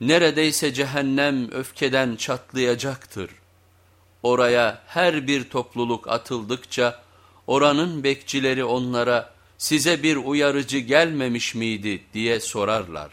Neredeyse cehennem öfkeden çatlayacaktır. Oraya her bir topluluk atıldıkça oranın bekçileri onlara size bir uyarıcı gelmemiş miydi diye sorarlar.